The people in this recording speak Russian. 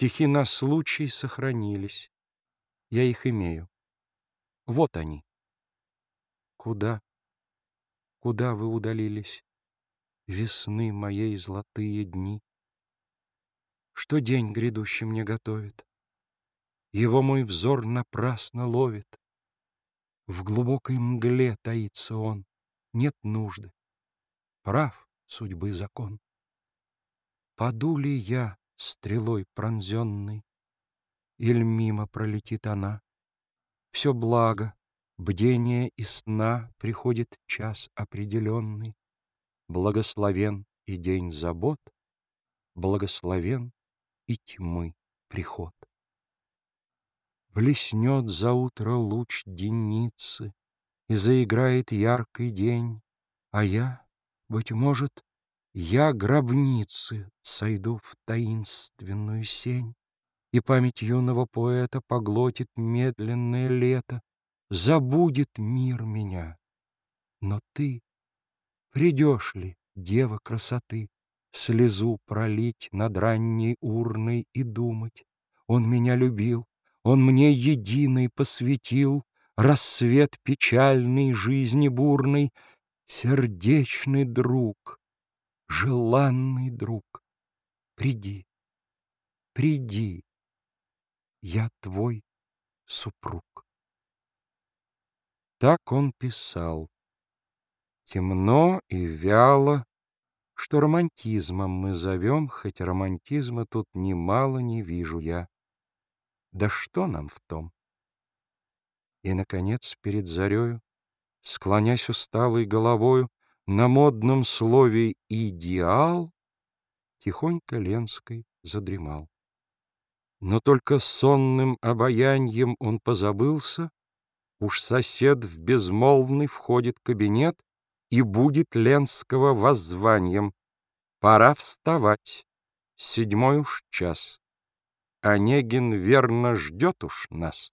Стихи на случай сохранились. Я их имею. Вот они. Куда, куда вы удалились, Весны моей золотые дни? Что день грядущий мне готовит? Его мой взор напрасно ловит. В глубокой мгле таится он, нет нужды. Прав судьбы закон. Паду ли я стрелой пронзенной, Иль мимо пролетит она? Все благо, бдение и сна Приходит час определенный. Благословен и день забот, Благословен и тьмы приход. Блеснет за утро луч денницы, И заиграет яркий день, А я, быть может, я гробницы Сойду в таинственную сень, И память юного поэта Поглотит медленное лето, Забудет мир меня. Но ты придешь ли, дева красоты, Слезу пролить над ранней урной И думать, он меня любил, он мне единый посвятил Рассвет печальной жизни бурной, Сердечный друг, желанный друг, Приди, приди, я твой супруг. Так он писал. Темно и вяло, Что романтизмом мы зовем, Хоть романтизма тут немало не вижу я. Да что нам в том? И, наконец, перед зарею, Склонясь усталой головою, На модном слове «идеал» Тихонько Ленской задремал. Но только сонным обаяньем он позабылся, Уж сосед в безмолвный входит кабинет И будет Ленского воззванием. Пора вставать, седьмой уж час. Онегин верно ждет уж нас.